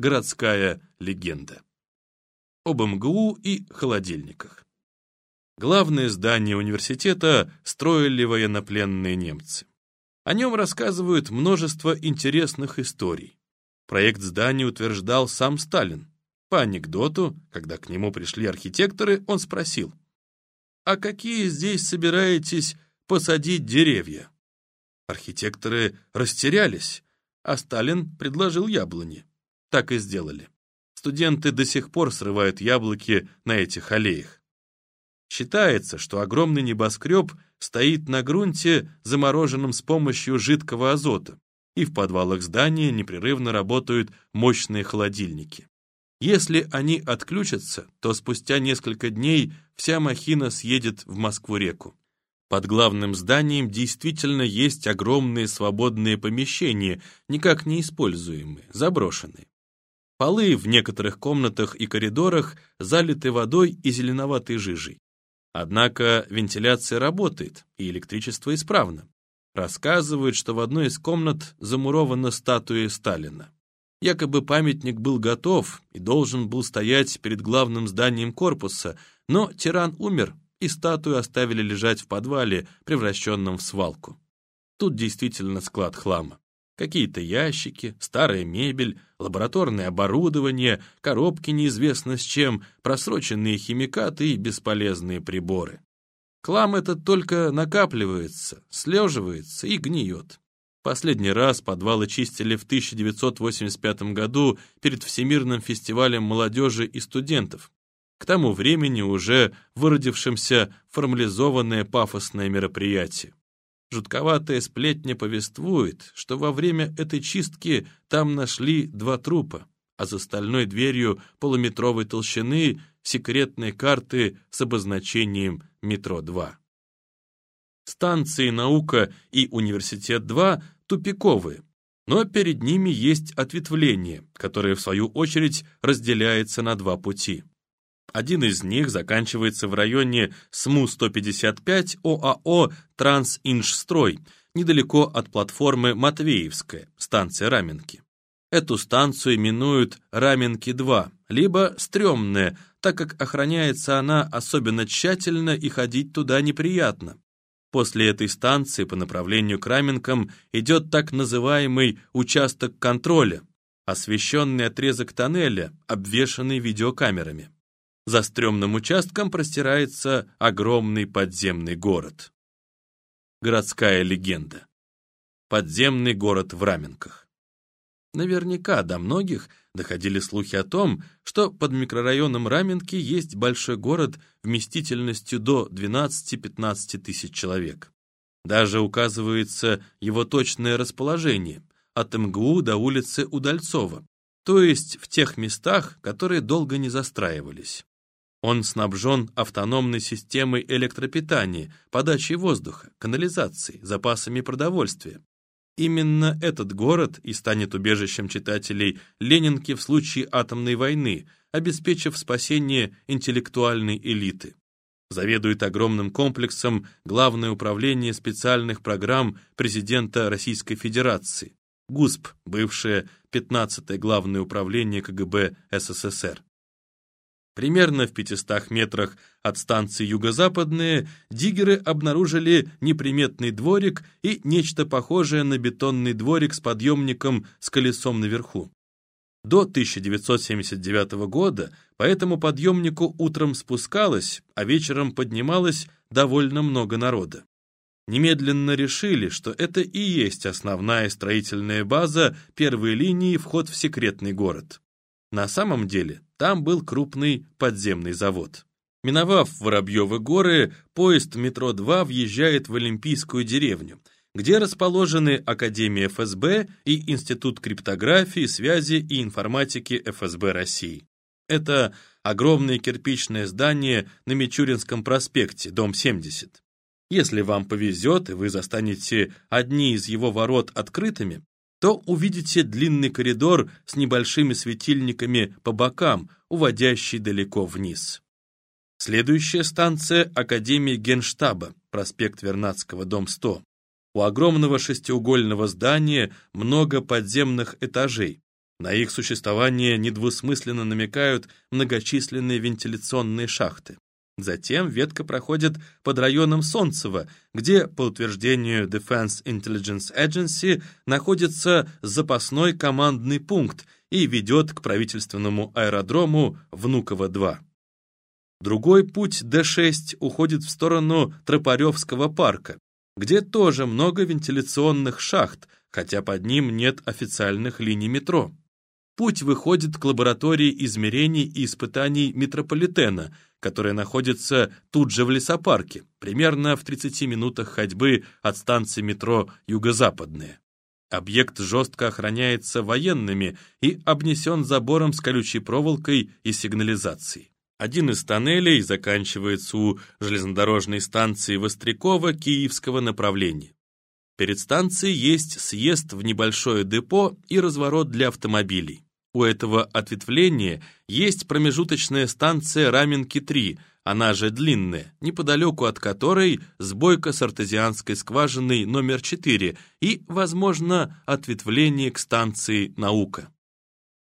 Городская легенда. Об МГУ и холодильниках. Главное здание университета строили военнопленные немцы. О нем рассказывают множество интересных историй. Проект здания утверждал сам Сталин. По анекдоту, когда к нему пришли архитекторы, он спросил, «А какие здесь собираетесь посадить деревья?» Архитекторы растерялись, а Сталин предложил яблони. Так и сделали. Студенты до сих пор срывают яблоки на этих аллеях. Считается, что огромный небоскреб стоит на грунте, замороженном с помощью жидкого азота, и в подвалах здания непрерывно работают мощные холодильники. Если они отключатся, то спустя несколько дней вся махина съедет в Москву-реку. Под главным зданием действительно есть огромные свободные помещения, никак не используемые, заброшенные. Полы в некоторых комнатах и коридорах залиты водой и зеленоватой жижей. Однако вентиляция работает, и электричество исправно. Рассказывают, что в одной из комнат замурована статуя Сталина. Якобы памятник был готов и должен был стоять перед главным зданием корпуса, но тиран умер, и статую оставили лежать в подвале, превращенном в свалку. Тут действительно склад хлама. Какие-то ящики, старая мебель, лабораторное оборудование, коробки неизвестно с чем, просроченные химикаты и бесполезные приборы. Клам этот только накапливается, слеживается и гниет. Последний раз подвалы чистили в 1985 году перед Всемирным фестивалем молодежи и студентов. К тому времени уже выродившимся формализованное пафосное мероприятие. Жутковатая сплетня повествует, что во время этой чистки там нашли два трупа, а за стальной дверью полуметровой толщины секретные карты с обозначением «Метро-2». Станции «Наука» и «Университет-2» тупиковые, но перед ними есть ответвление, которое, в свою очередь, разделяется на два пути. Один из них заканчивается в районе СМУ-155 ОАО «Трансинжстрой», недалеко от платформы Матвеевская, станция Раменки. Эту станцию именуют Раменки-2, либо «Стремная», так как охраняется она особенно тщательно и ходить туда неприятно. После этой станции по направлению к Раменкам идет так называемый участок контроля, освещенный отрезок тоннеля, обвешанный видеокамерами. За стрёмным участком простирается огромный подземный город. Городская легенда. Подземный город в Раменках. Наверняка до многих доходили слухи о том, что под микрорайоном Раменки есть большой город вместительностью до 12-15 тысяч человек. Даже указывается его точное расположение от МГУ до улицы Удальцова, то есть в тех местах, которые долго не застраивались. Он снабжен автономной системой электропитания, подачей воздуха, канализацией, запасами продовольствия. Именно этот город и станет убежищем читателей Ленинки в случае атомной войны, обеспечив спасение интеллектуальной элиты. Заведует огромным комплексом Главное управление специальных программ президента Российской Федерации, ГУСП, бывшее 15-е Главное управление КГБ СССР. Примерно в 500 метрах от станции Юго-Западная диггеры обнаружили неприметный дворик и нечто похожее на бетонный дворик с подъемником с колесом наверху. До 1979 года по этому подъемнику утром спускалось, а вечером поднималось довольно много народа. Немедленно решили, что это и есть основная строительная база первой линии вход в секретный город. На самом деле там был крупный подземный завод. Миновав Воробьевы горы, поезд метро-2 въезжает в Олимпийскую деревню, где расположены Академия ФСБ и Институт криптографии, связи и информатики ФСБ России. Это огромное кирпичное здание на Мичуринском проспекте, дом 70. Если вам повезет, и вы застанете одни из его ворот открытыми, то увидите длинный коридор с небольшими светильниками по бокам, уводящий далеко вниз. Следующая станция – Академия Генштаба, проспект Вернадского, дом 100. У огромного шестиугольного здания много подземных этажей. На их существование недвусмысленно намекают многочисленные вентиляционные шахты. Затем ветка проходит под районом Солнцево, где, по утверждению Defense Intelligence Agency, находится запасной командный пункт и ведет к правительственному аэродрому Внуково-2. Другой путь Д-6 уходит в сторону Тропаревского парка, где тоже много вентиляционных шахт, хотя под ним нет официальных линий метро. Путь выходит к лаборатории измерений и испытаний метрополитена, которая находится тут же в лесопарке, примерно в 30 минутах ходьбы от станции метро «Юго-Западная». Объект жестко охраняется военными и обнесен забором с колючей проволокой и сигнализацией. Один из тоннелей заканчивается у железнодорожной станции Вострякова Киевского направления. Перед станцией есть съезд в небольшое депо и разворот для автомобилей. У этого ответвления есть промежуточная станция Раменки-3, она же длинная, неподалеку от которой сбойка с артезианской скважиной номер 4 и, возможно, ответвление к станции «Наука».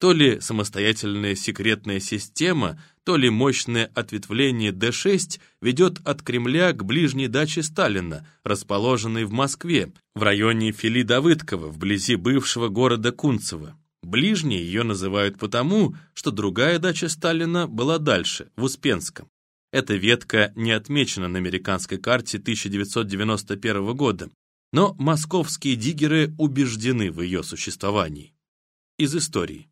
То ли самостоятельная секретная система, то ли мощное ответвление Д-6 ведет от Кремля к ближней даче Сталина, расположенной в Москве, в районе Фили-Давыдкова, вблизи бывшего города Кунцево. Ближней ее называют потому, что другая дача Сталина была дальше, в Успенском. Эта ветка не отмечена на американской карте 1991 года, но московские диггеры убеждены в ее существовании. Из истории.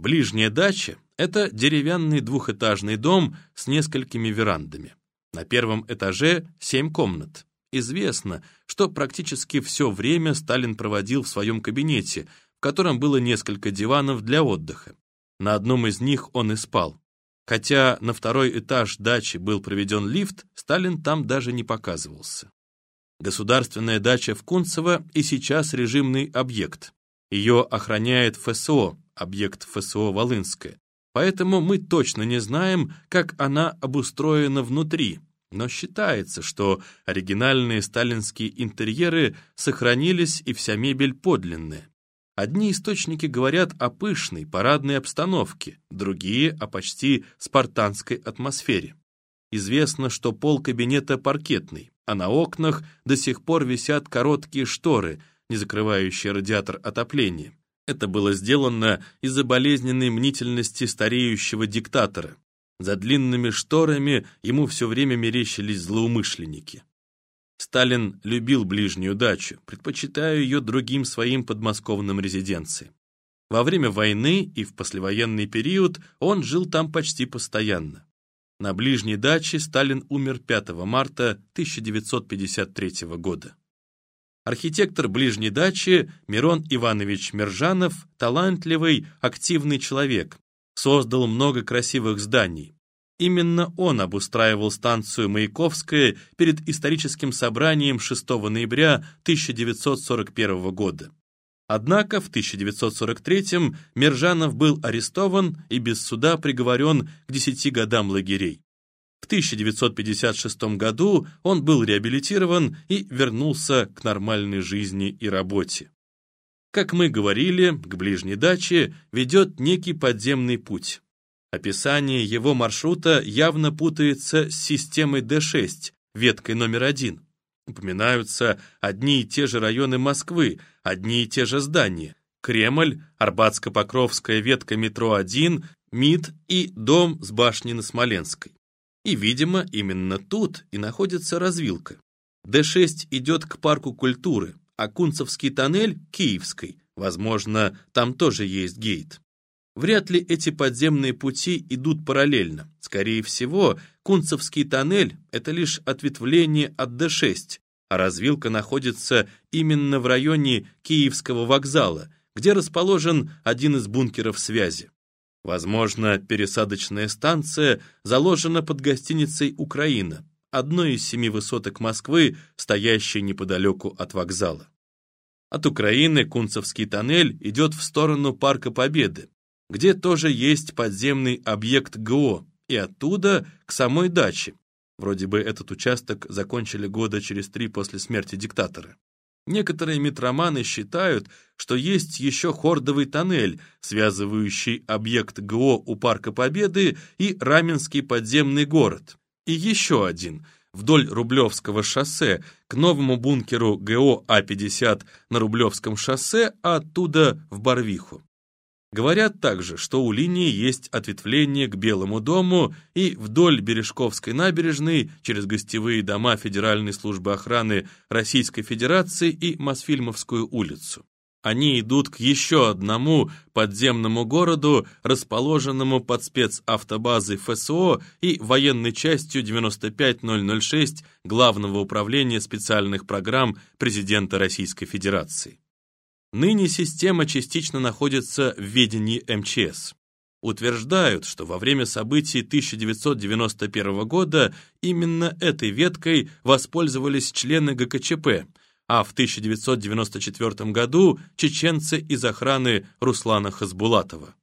Ближняя дача – это деревянный двухэтажный дом с несколькими верандами. На первом этаже семь комнат. Известно, что практически все время Сталин проводил в своем кабинете – котором было несколько диванов для отдыха. На одном из них он и спал. Хотя на второй этаж дачи был проведен лифт, Сталин там даже не показывался. Государственная дача в Кунцево и сейчас режимный объект. Ее охраняет ФСО, объект ФСО Волынская. Поэтому мы точно не знаем, как она обустроена внутри, но считается, что оригинальные сталинские интерьеры сохранились и вся мебель подлинная. Одни источники говорят о пышной парадной обстановке, другие — о почти спартанской атмосфере. Известно, что пол кабинета паркетный, а на окнах до сих пор висят короткие шторы, не закрывающие радиатор отопления. Это было сделано из-за болезненной мнительности стареющего диктатора. За длинными шторами ему все время мерещились злоумышленники. Сталин любил ближнюю дачу, предпочитая ее другим своим подмосковным резиденциям. Во время войны и в послевоенный период он жил там почти постоянно. На ближней даче Сталин умер 5 марта 1953 года. Архитектор ближней дачи Мирон Иванович Мержанов – талантливый, активный человек, создал много красивых зданий, Именно он обустраивал станцию Маяковская перед историческим собранием 6 ноября 1941 года. Однако в 1943-м Мержанов был арестован и без суда приговорен к 10 годам лагерей. В 1956 году он был реабилитирован и вернулся к нормальной жизни и работе. Как мы говорили, к ближней даче ведет некий подземный путь. Описание его маршрута явно путается с системой D6, веткой номер один. Упоминаются одни и те же районы Москвы, одни и те же здания. Кремль, Арбатско-Покровская ветка метро 1, МИД и дом с башней на Смоленской. И, видимо, именно тут и находится развилка. Д6 идет к парку культуры, а Кунцевский тоннель – Киевской. Возможно, там тоже есть гейт. Вряд ли эти подземные пути идут параллельно. Скорее всего, Кунцевский тоннель – это лишь ответвление от Д6, а развилка находится именно в районе Киевского вокзала, где расположен один из бункеров связи. Возможно, пересадочная станция заложена под гостиницей «Украина», одной из семи высоток Москвы, стоящей неподалеку от вокзала. От Украины Кунцевский тоннель идет в сторону Парка Победы, где тоже есть подземный объект ГО, и оттуда к самой даче. Вроде бы этот участок закончили года через три после смерти диктатора. Некоторые метроманы считают, что есть еще хордовый тоннель, связывающий объект ГО у Парка Победы и Раменский подземный город. И еще один – вдоль Рублевского шоссе к новому бункеру ГО А-50 на Рублевском шоссе, а оттуда в Барвиху. Говорят также, что у линии есть ответвление к Белому дому и вдоль Бережковской набережной через гостевые дома Федеральной службы охраны Российской Федерации и Мосфильмовскую улицу. Они идут к еще одному подземному городу, расположенному под спецавтобазой ФСО и военной частью 95006 Главного управления специальных программ президента Российской Федерации. Ныне система частично находится в ведении МЧС. Утверждают, что во время событий 1991 года именно этой веткой воспользовались члены ГКЧП, а в 1994 году чеченцы из охраны Руслана Хасбулатова.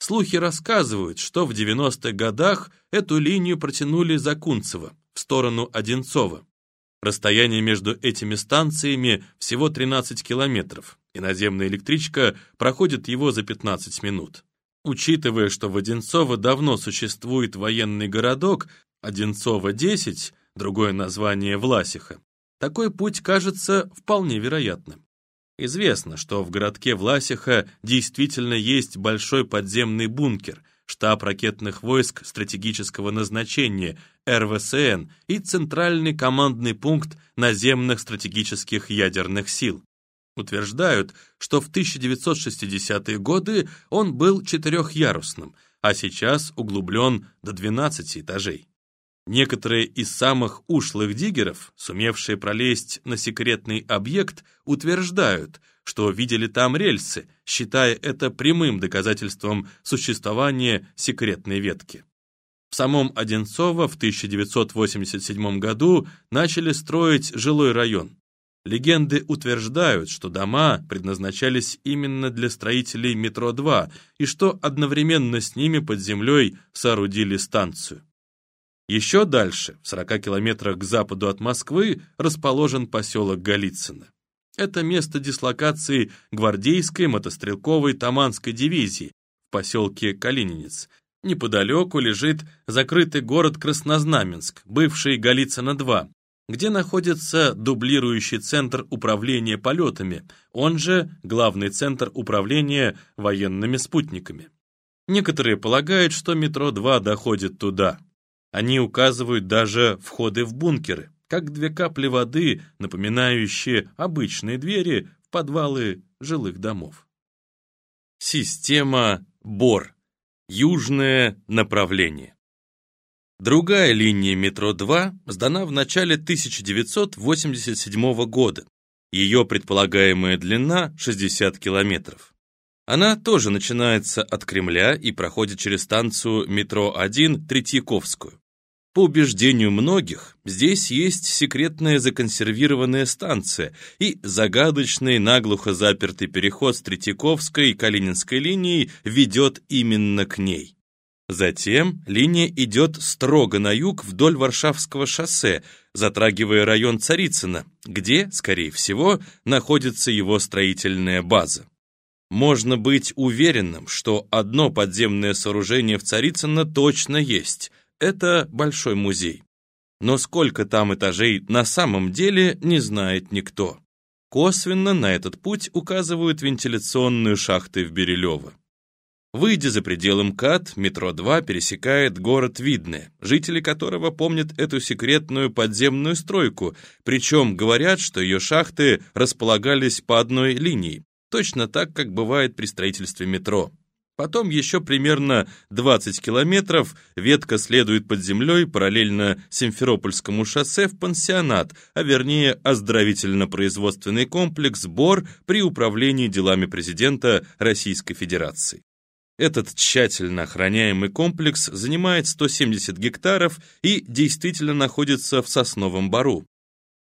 Слухи рассказывают, что в 90-х годах эту линию протянули за Кунцево, в сторону Одинцова. Расстояние между этими станциями всего 13 километров, и наземная электричка проходит его за 15 минут. Учитывая, что в Одинцово давно существует военный городок, Одинцово-10, другое название Власиха, такой путь кажется вполне вероятным. Известно, что в городке Власиха действительно есть большой подземный бункер – штаб ракетных войск стратегического назначения, РВСН и Центральный командный пункт наземных стратегических ядерных сил. Утверждают, что в 1960-е годы он был четырехярусным, а сейчас углублен до 12 этажей. Некоторые из самых ушлых диггеров, сумевшие пролезть на секретный объект, утверждают, что видели там рельсы, считая это прямым доказательством существования секретной ветки. В самом Одинцово в 1987 году начали строить жилой район. Легенды утверждают, что дома предназначались именно для строителей метро-2 и что одновременно с ними под землей соорудили станцию. Еще дальше, в 40 километрах к западу от Москвы, расположен поселок Голицыно. Это место дислокации гвардейской мотострелковой Таманской дивизии в поселке Калининец. Неподалеку лежит закрытый город Краснознаменск, бывший Голицыно-2, где находится дублирующий центр управления полетами, он же главный центр управления военными спутниками. Некоторые полагают, что метро-2 доходит туда. Они указывают даже входы в бункеры, как две капли воды, напоминающие обычные двери в подвалы жилых домов. Система БОР. Южное направление. Другая линия метро-2 сдана в начале 1987 года. Ее предполагаемая длина 60 километров. Она тоже начинается от Кремля и проходит через станцию метро-1 Третьяковскую. По убеждению многих, здесь есть секретная законсервированная станция и загадочный наглухо запертый переход с Третьяковской и Калининской линии ведет именно к ней. Затем линия идет строго на юг вдоль Варшавского шоссе, затрагивая район Царицына, где, скорее всего, находится его строительная база. Можно быть уверенным, что одно подземное сооружение в Царицыно точно есть – это большой музей. Но сколько там этажей на самом деле, не знает никто. Косвенно на этот путь указывают вентиляционные шахты в Берилево. Выйдя за пределы МКАД, метро 2 пересекает город Видное, жители которого помнят эту секретную подземную стройку, причем говорят, что ее шахты располагались по одной линии, точно так, как бывает при строительстве метро. Потом еще примерно 20 километров ветка следует под землей параллельно Симферопольскому шоссе в пансионат, а вернее оздоровительно-производственный комплекс «Бор» при управлении делами президента Российской Федерации. Этот тщательно охраняемый комплекс занимает 170 гектаров и действительно находится в Сосновом Бару.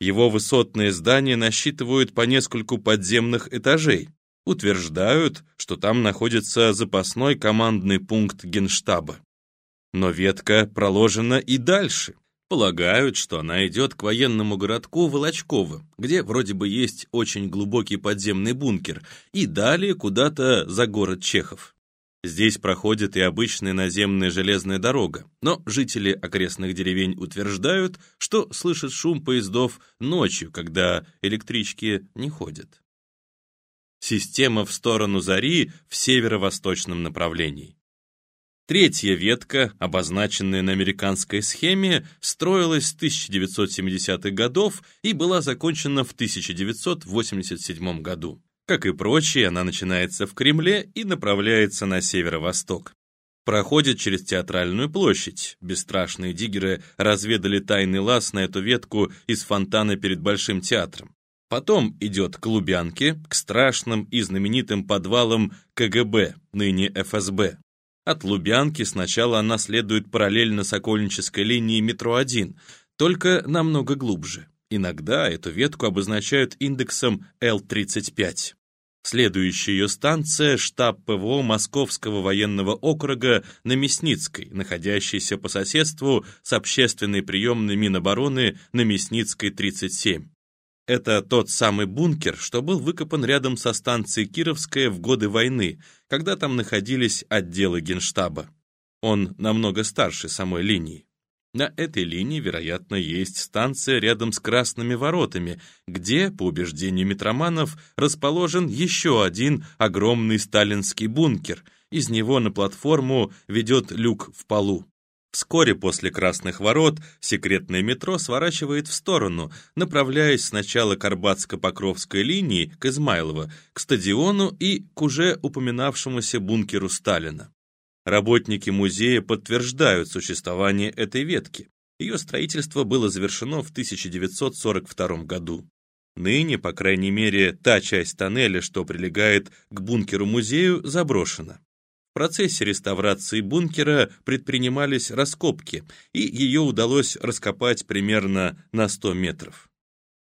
Его высотные здания насчитывают по нескольку подземных этажей. Утверждают, что там находится запасной командный пункт генштаба. Но ветка проложена и дальше. Полагают, что она идет к военному городку Волочково, где вроде бы есть очень глубокий подземный бункер, и далее куда-то за город Чехов. Здесь проходит и обычная наземная железная дорога, но жители окрестных деревень утверждают, что слышат шум поездов ночью, когда электрички не ходят. Система в сторону Зари в северо-восточном направлении. Третья ветка, обозначенная на американской схеме, строилась с 1970-х годов и была закончена в 1987 году. Как и прочие, она начинается в Кремле и направляется на северо-восток. Проходит через театральную площадь. Бесстрашные диггеры разведали тайный лаз на эту ветку из фонтана перед Большим театром. Потом идет к Лубянке, к страшным и знаменитым подвалам КГБ, ныне ФСБ. От Лубянки сначала она следует параллельно Сокольнической линии метро 1, только намного глубже. Иногда эту ветку обозначают индексом L35. Следующая ее станция – штаб ПВО Московского военного округа на Мясницкой, находящийся по соседству с общественной приемной Минобороны на Мясницкой, 37. Это тот самый бункер, что был выкопан рядом со станцией Кировская в годы войны, когда там находились отделы генштаба. Он намного старше самой линии. На этой линии, вероятно, есть станция рядом с Красными воротами, где, по убеждению метроманов, расположен еще один огромный сталинский бункер. Из него на платформу ведет люк в полу. Вскоре после Красных ворот секретное метро сворачивает в сторону, направляясь сначала к Арбатско-Покровской линии, к Измайлово, к стадиону и к уже упоминавшемуся бункеру Сталина. Работники музея подтверждают существование этой ветки. Ее строительство было завершено в 1942 году. Ныне, по крайней мере, та часть тоннеля, что прилегает к бункеру-музею, заброшена. В процессе реставрации бункера предпринимались раскопки, и ее удалось раскопать примерно на 100 метров.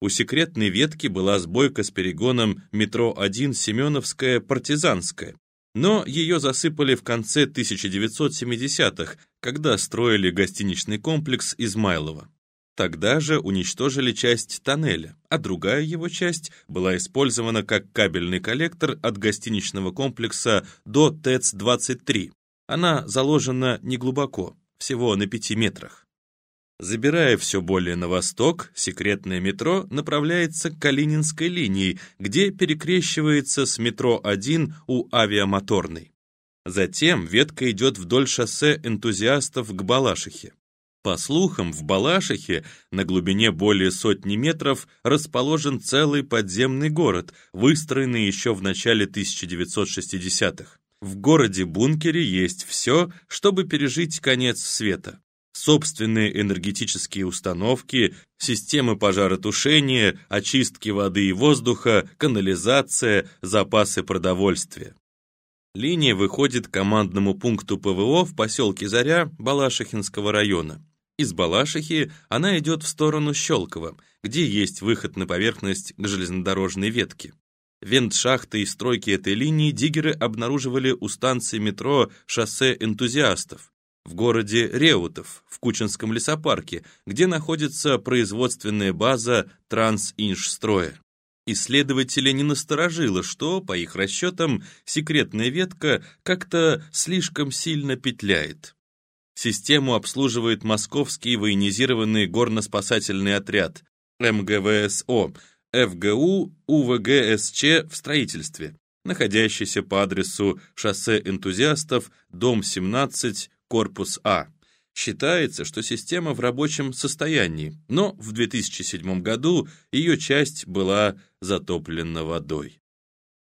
У секретной ветки была сбойка с перегоном метро 1 Семеновская-Партизанская, но ее засыпали в конце 1970-х, когда строили гостиничный комплекс Измайлова. Тогда же уничтожили часть тоннеля, а другая его часть была использована как кабельный коллектор от гостиничного комплекса до ТЭЦ-23. Она заложена неглубоко, всего на 5 метрах. Забирая все более на восток, секретное метро направляется к Калининской линии, где перекрещивается с метро 1 у авиамоторной. Затем ветка идет вдоль шоссе энтузиастов к Балашихе. По слухам, в Балашихе на глубине более сотни метров расположен целый подземный город, выстроенный еще в начале 1960-х. В городе-бункере есть все, чтобы пережить конец света собственные энергетические установки, системы пожаротушения, очистки воды и воздуха, канализация, запасы продовольствия. Линия выходит к командному пункту ПВО в поселке Заря Балашихинского района. Из Балашихи она идет в сторону Щелково, где есть выход на поверхность к железнодорожной ветке. Вент-шахты и стройки этой линии диггеры обнаруживали у станции метро «Шоссе энтузиастов», в городе Реутов, в Кучинском лесопарке, где находится производственная база Трансинжстроя. Исследователи не насторожило, что, по их расчетам, секретная ветка как-то слишком сильно петляет. Систему обслуживает Московский военизированный горно-спасательный отряд МГВСО, ФГУ УВГСЧ в строительстве, находящийся по адресу шоссе энтузиастов, дом 17, корпус А. Считается, что система в рабочем состоянии, но в 2007 году ее часть была затоплена водой.